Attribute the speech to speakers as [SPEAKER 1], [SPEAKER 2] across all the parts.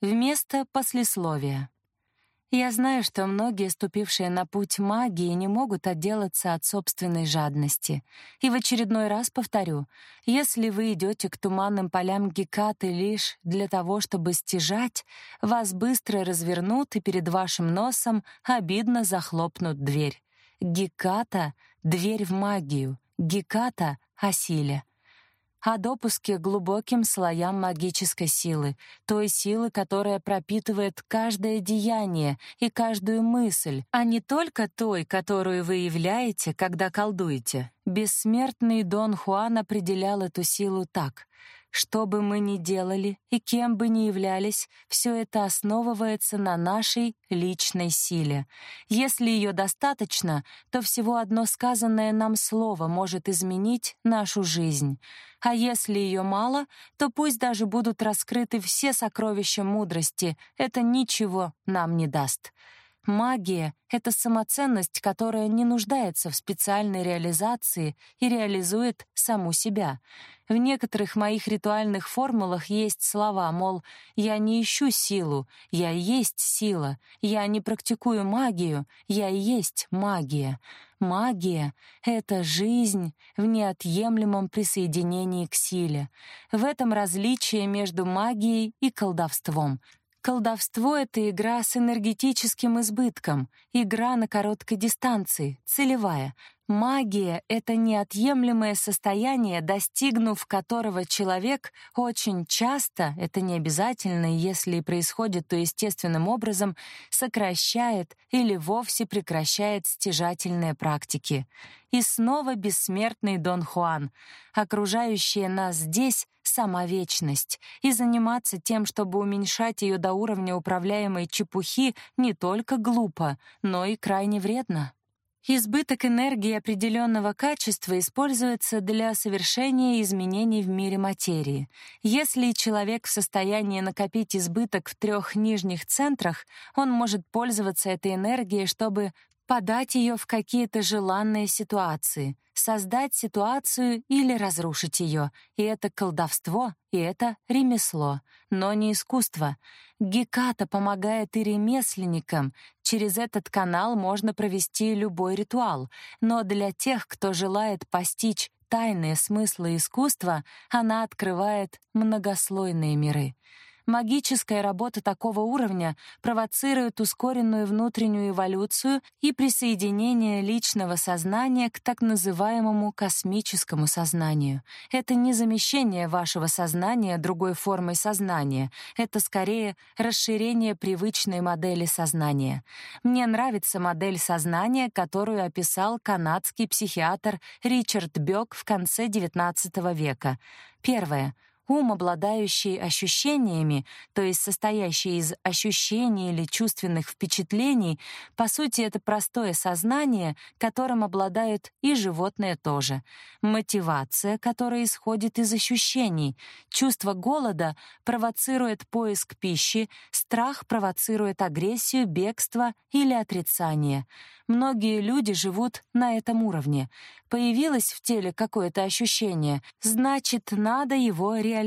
[SPEAKER 1] Вместо послесловия. Я знаю, что многие, ступившие на путь магии, не могут отделаться от собственной жадности. И в очередной раз повторю, если вы идете к туманным полям Гекаты лишь для того, чтобы стяжать, вас быстро развернут и перед вашим носом обидно захлопнут дверь. Геката — дверь в магию, Геката — о силе о допуске к глубоким слоям магической силы, той силы, которая пропитывает каждое деяние и каждую мысль, а не только той, которую вы являете, когда колдуете. Бессмертный Дон Хуан определял эту силу так: что бы мы ни делали и кем бы ни являлись, все это основывается на нашей личной силе. Если ее достаточно, то всего одно сказанное нам слово может изменить нашу жизнь. А если ее мало, то пусть даже будут раскрыты все сокровища мудрости, это ничего нам не даст. Магия — это самоценность, которая не нуждается в специальной реализации и реализует саму себя. В некоторых моих ритуальных формулах есть слова, мол, «я не ищу силу, я есть сила, я не практикую магию, я есть магия». Магия — это жизнь в неотъемлемом присоединении к силе. В этом различие между магией и колдовством — Колдовство — это игра с энергетическим избытком, игра на короткой дистанции, целевая. Магия — это неотъемлемое состояние, достигнув которого человек очень часто, это не обязательно, если и происходит, то естественным образом, сокращает или вовсе прекращает стяжательные практики. И снова бессмертный Дон Хуан. Окружающая нас здесь — сама вечность, и заниматься тем, чтобы уменьшать ее до уровня управляемой чепухи, не только глупо, но и крайне вредно. Избыток энергии определенного качества используется для совершения изменений в мире материи. Если человек в состоянии накопить избыток в трех нижних центрах, он может пользоваться этой энергией, чтобы подать ее в какие-то желанные ситуации, создать ситуацию или разрушить ее. И это колдовство, и это ремесло, но не искусство. Геката помогает и ремесленникам. Через этот канал можно провести любой ритуал, но для тех, кто желает постичь тайные смыслы искусства, она открывает многослойные миры. Магическая работа такого уровня провоцирует ускоренную внутреннюю эволюцию и присоединение личного сознания к так называемому космическому сознанию. Это не замещение вашего сознания другой формой сознания, это скорее расширение привычной модели сознания. Мне нравится модель сознания, которую описал канадский психиатр Ричард Бёк в конце XIX века. Первое — Ум, обладающий ощущениями, то есть состоящий из ощущений или чувственных впечатлений, по сути, это простое сознание, которым обладают и животные тоже. Мотивация, которая исходит из ощущений. Чувство голода провоцирует поиск пищи, страх провоцирует агрессию, бегство или отрицание. Многие люди живут на этом уровне. Появилось в теле какое-то ощущение, значит, надо его реализовать,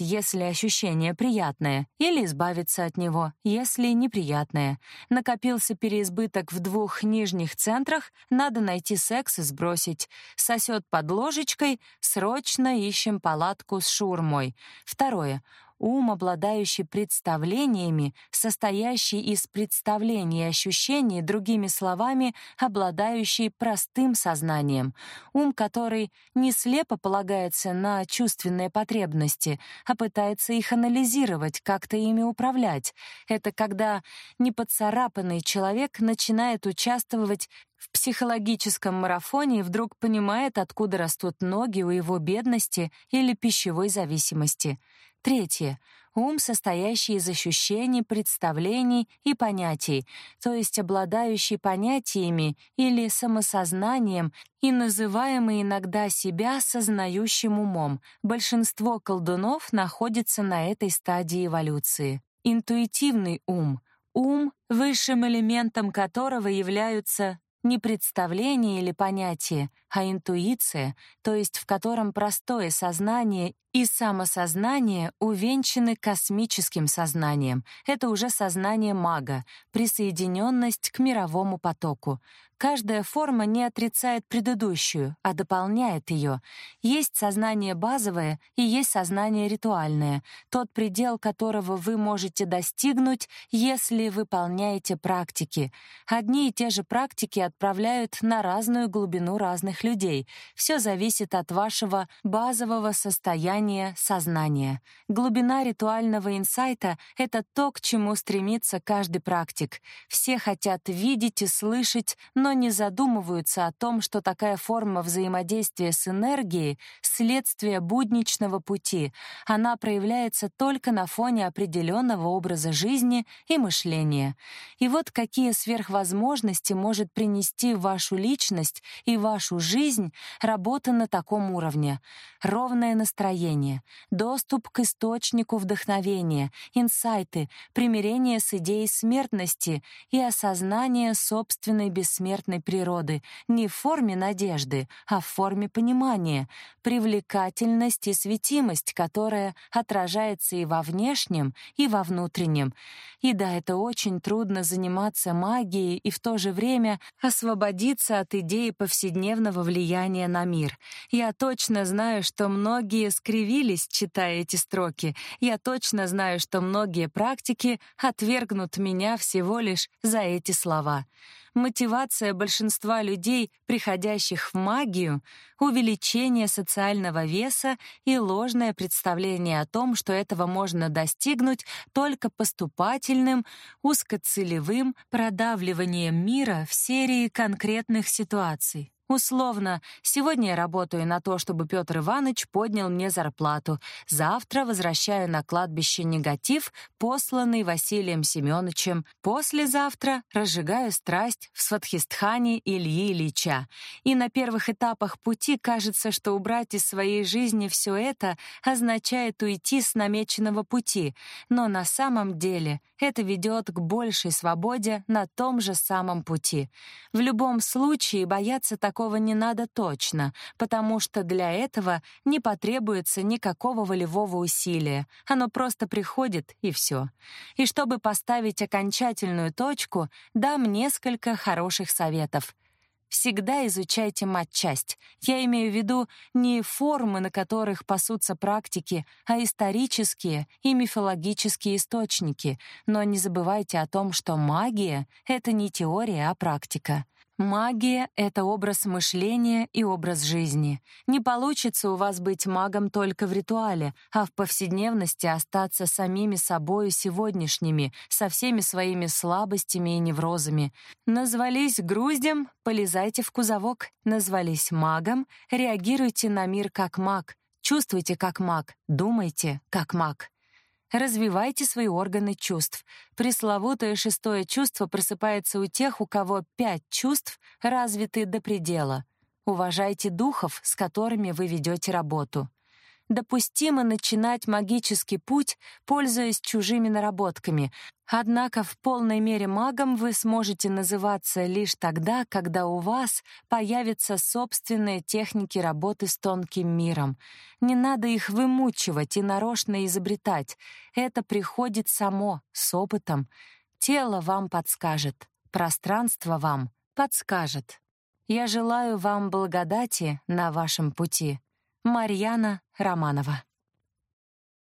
[SPEAKER 1] если ощущение приятное, или избавиться от него, если неприятное. Накопился переизбыток в двух нижних центрах, надо найти секс и сбросить. Сосет под ложечкой, срочно ищем палатку с шурмой. Второе ум, обладающий представлениями, состоящий из представлений и ощущений, другими словами, обладающий простым сознанием, ум, который не слепо полагается на чувственные потребности, а пытается их анализировать, как-то ими управлять. Это когда непоцарапанный человек начинает участвовать в психологическом марафоне и вдруг понимает, откуда растут ноги у его бедности или пищевой зависимости. Третье ум, состоящий из ощущений, представлений и понятий, то есть обладающий понятиями или самосознанием и называемый иногда себя сознающим умом. Большинство колдунов находится на этой стадии эволюции. Интуитивный ум ум, высшим элементом которого являются не представление или понятие, а интуиция, то есть в котором простое сознание и самосознание увенчаны космическим сознанием. Это уже сознание мага, присоединенность к мировому потоку. Каждая форма не отрицает предыдущую, а дополняет ее. Есть сознание базовое и есть сознание ритуальное, тот предел которого вы можете достигнуть, если выполняете практики. Одни и те же практики отправляют на разную глубину разных людей. Все зависит от вашего базового состояния сознания. Глубина ритуального инсайта — это то, к чему стремится каждый практик. Все хотят видеть и слышать, но не задумываются о том, что такая форма взаимодействия с энергией — следствие будничного пути. Она проявляется только на фоне определенного образа жизни и мышления. И вот какие сверхвозможности может принести в вашу личность и вашу жизнь работа на таком уровне. Ровное настроение, доступ к источнику вдохновения, инсайты, примирение с идеей смертности и осознание собственной бессмертной природы не в форме надежды, а в форме понимания, привлекательность и светимость, которая отражается и во внешнем, и во внутреннем. И да, это очень трудно заниматься магией и в то же время освободиться от идеи повседневного влияния на мир. Я точно знаю, что многие скривились, читая эти строки. Я точно знаю, что многие практики отвергнут меня всего лишь за эти слова. Мотивация большинства людей, приходящих в магию, увеличение социального веса и ложное представление о том, что этого можно достигнуть только поступательным, узкоцелевым продавливанием мира в серии конкретных ситуаций. Условно, сегодня я работаю на то, чтобы Петр Иванович поднял мне зарплату. Завтра возвращаю на кладбище негатив, посланный Василием Семеновичем. Послезавтра разжигаю страсть в Сватхистхане Ильи Ильича. И на первых этапах пути кажется, что убрать из своей жизни все это означает уйти с намеченного пути. Но на самом деле это ведет к большей свободе на том же самом пути. В любом случае бояться так такого не надо точно, потому что для этого не потребуется никакого волевого усилия. Оно просто приходит, и все. И чтобы поставить окончательную точку, дам несколько хороших советов. Всегда изучайте матчасть. Я имею в виду не формы, на которых пасутся практики, а исторические и мифологические источники. Но не забывайте о том, что магия — это не теория, а практика. Магия — это образ мышления и образ жизни. Не получится у вас быть магом только в ритуале, а в повседневности остаться самими собою сегодняшними, со всеми своими слабостями и неврозами. Назвались груздем — полезайте в кузовок. Назвались магом — реагируйте на мир как маг. Чувствуйте как маг, думайте как маг. Развивайте свои органы чувств. Пресловутое шестое чувство просыпается у тех, у кого пять чувств развиты до предела. Уважайте духов, с которыми вы ведете работу допустимо начинать магический путь, пользуясь чужими наработками. Однако в полной мере магом вы сможете называться лишь тогда, когда у вас появятся собственные техники работы с тонким миром. Не надо их вымучивать и нарочно изобретать. Это приходит само, с опытом. Тело вам подскажет, пространство вам подскажет. Я желаю вам благодати на вашем пути. Марьяна Романова